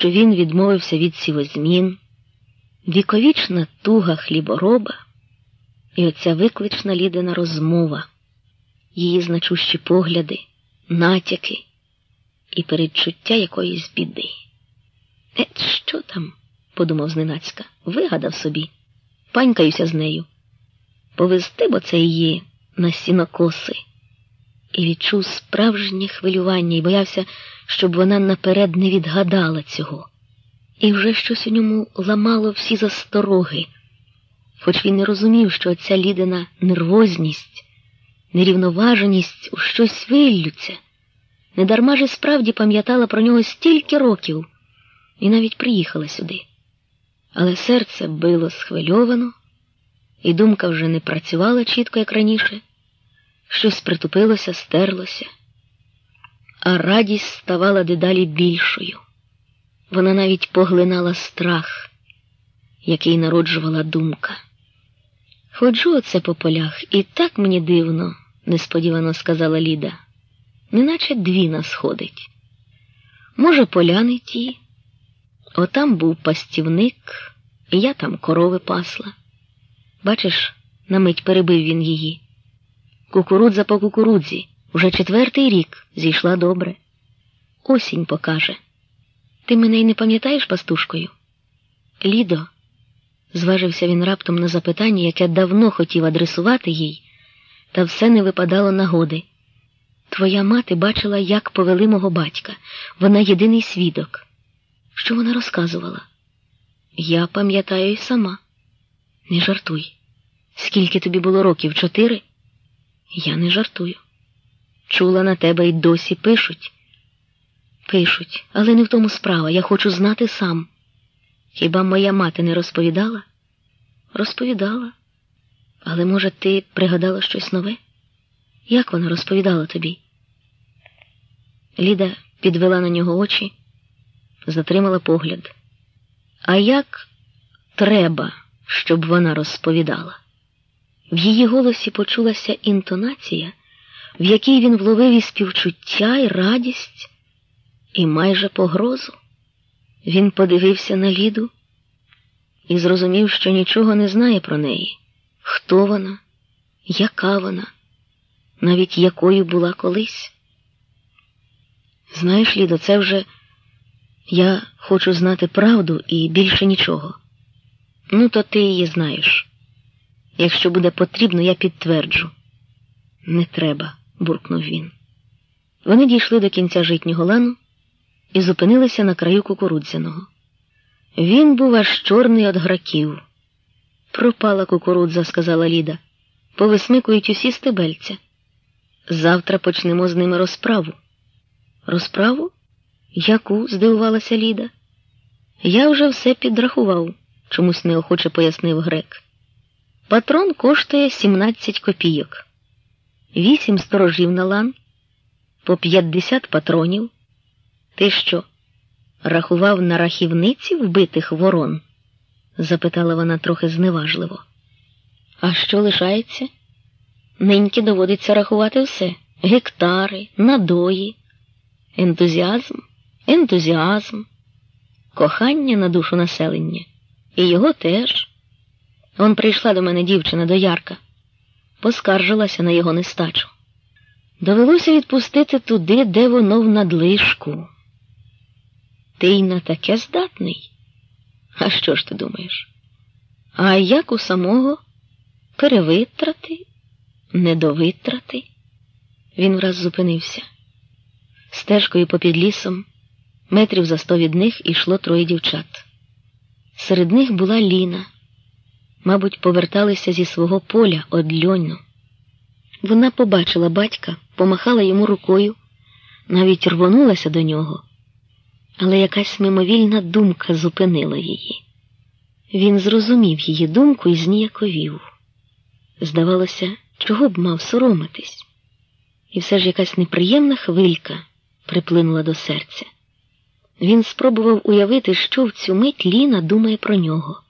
що він відмовився від сівозмін, віковічна туга хлібороба і оця виклична лідина розмова, її значущі погляди, натяки і передчуття якоїсь біди. Ет, що там? подумав зненацька, вигадав собі, панькаюся з нею. Повезти, бо це її на сінокоси, і відчув справжнє хвилювання і боявся, щоб вона наперед не відгадала цього. І вже щось у ньому ламало всі застороги, хоч він не розумів, що ця лідина нервозність, нерівноваженість у щось виллються. Недарма ж і справді пам'ятала про нього стільки років і навіть приїхала сюди. Але серце било схвильовано, і думка вже не працювала чітко, як раніше, щось притупилося, стерлося, а радість ставала дедалі більшою. Вона навіть поглинала страх, який народжувала думка. Ходжу оце по полях, і так мені дивно, несподівано сказала Ліда, неначе дві нас ходить. Може, поляни ті, отам був пастівник, і я там корови пасла. Бачиш, на мить перебив він її. Кукурудза по кукурудзі уже четвертий рік зійшла добре. Осінь покаже. Ти мене й не пам'ятаєш пастушкою? Лідо, зважився він раптом на запитання, яке давно хотів адресувати їй, та все не випадало нагоди. Твоя мати бачила, як повели мого батька. Вона єдиний свідок. Що вона розказувала? Я пам'ятаю й сама. Не жартуй. Скільки тобі було років? Чотири? Я не жартую. Чула на тебе й досі пишуть. Пишуть, але не в тому справа. Я хочу знати сам. Хіба моя мати не розповідала? Розповідала. Але, може, ти пригадала щось нове? Як вона розповідала тобі? Ліда підвела на нього очі, затримала погляд. А як треба, щоб вона розповідала? В її голосі почулася інтонація, в якій він вловив і співчуття, і радість, і майже погрозу. Він подивився на Ліду і зрозумів, що нічого не знає про неї, хто вона, яка вона, навіть якою була колись. Знаєш, Лідо, це вже я хочу знати правду і більше нічого. Ну, то ти її знаєш. Якщо буде потрібно, я підтверджу. Не треба, буркнув він. Вони дійшли до кінця житнього лану і зупинилися на краю кукурудзяного. Він був аж чорний від граків. Пропала кукурудза, сказала Ліда. Повисмикують усі стебельця. Завтра почнемо з ними розправу. Розправу? Яку? здивувалася Ліда. Я вже все підрахував, чомусь неохоче пояснив грек. Патрон коштує 17 копійок, вісім сторожів на лан, по 50 патронів. Ти що, рахував на рахівниці вбитих ворон? запитала вона трохи зневажливо. А що лишається? Ниньки доводиться рахувати все гектари, надої, ентузіазм, ентузіазм, кохання на душу населення. І його теж. Он прийшла до мене дівчина доярка, поскаржилася на його нестачу. Довелося відпустити туди, де воно в надлишку. Ти й на таке здатний? А що ж ти думаєш? А як у самого перевитрати, недовитрати? Він враз зупинився. Стежкою попід лісом, метрів за сто від них ішло троє дівчат. Серед них була Ліна. Мабуть, поверталися зі свого поля одльонно. Вона побачила батька, помахала йому рукою, навіть рвонулася до нього, але якась мимовільна думка зупинила її. Він зрозумів її думку і зніяковів. Здавалося, чого б мав соромитись, і все ж якась неприємна хвилька приплинула до серця. Він спробував уявити, що в цю мить Ліна думає про нього.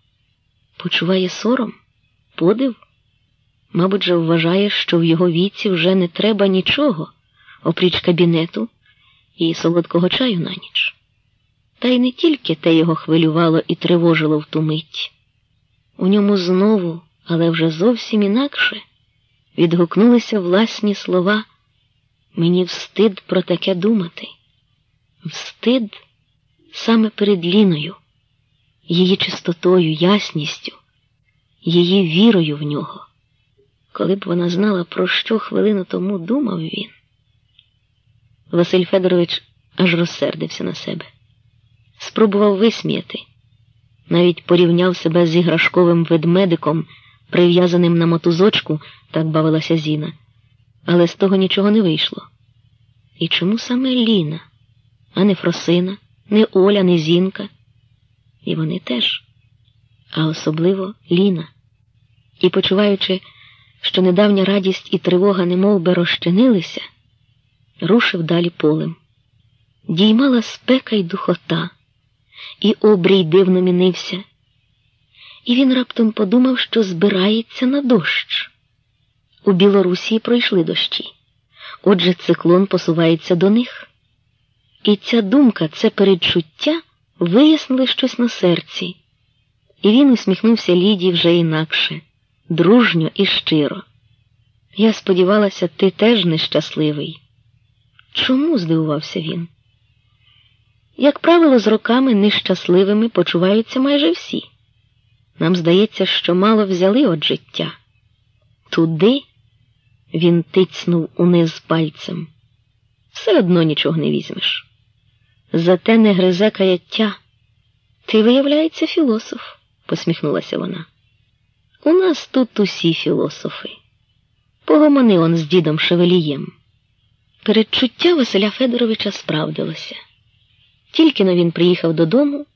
Почуває сором, подив. Мабуть, же вважає, що в його віці вже не треба нічого, опріч кабінету і солодкого чаю на ніч. Та й не тільки те його хвилювало і тривожило в ту мить. У ньому знову, але вже зовсім інакше, відгукнулися власні слова. Мені встид про таке думати. Встид саме перед Ліною, її чистотою, ясністю, її вірою в нього. Коли б вона знала, про що хвилину тому думав він. Василь Федорович аж розсердився на себе, спробував висміяти, навіть порівняв себе з іграшковим ведмедиком, прив'язаним на мотузочку, так бавилася Зіна, але з того нічого не вийшло. І чому саме Ліна, а не Фросина, не Оля, не Зінка? І вони теж, а особливо Ліна. І почуваючи, що недавня радість і тривога немов би розчинилися, рушив далі полем. Діймала спека й духота, і обрій дивно мінився. І він раптом подумав, що збирається на дощ. У Білорусі пройшли дощі, отже, циклон посувається до них. І ця думка, це передчуття вияснили щось на серці, і він усміхнувся Ліді вже інакше, дружньо і щиро. Я сподівалася, ти теж нещасливий. Чому? здивувався він. Як правило, з роками нещасливими почуваються майже всі. Нам здається, що мало взяли від життя. Туди він тицнув униз пальцем. Все одно нічого не візьмеш. Зате не гризе каяття. Ти, виявляється, філософ, посміхнулася вона. У нас тут усі філософи. Погомони он з дідом Шевелієм. Передчуття Василя Федоровича справдилося. Тільки но він приїхав додому,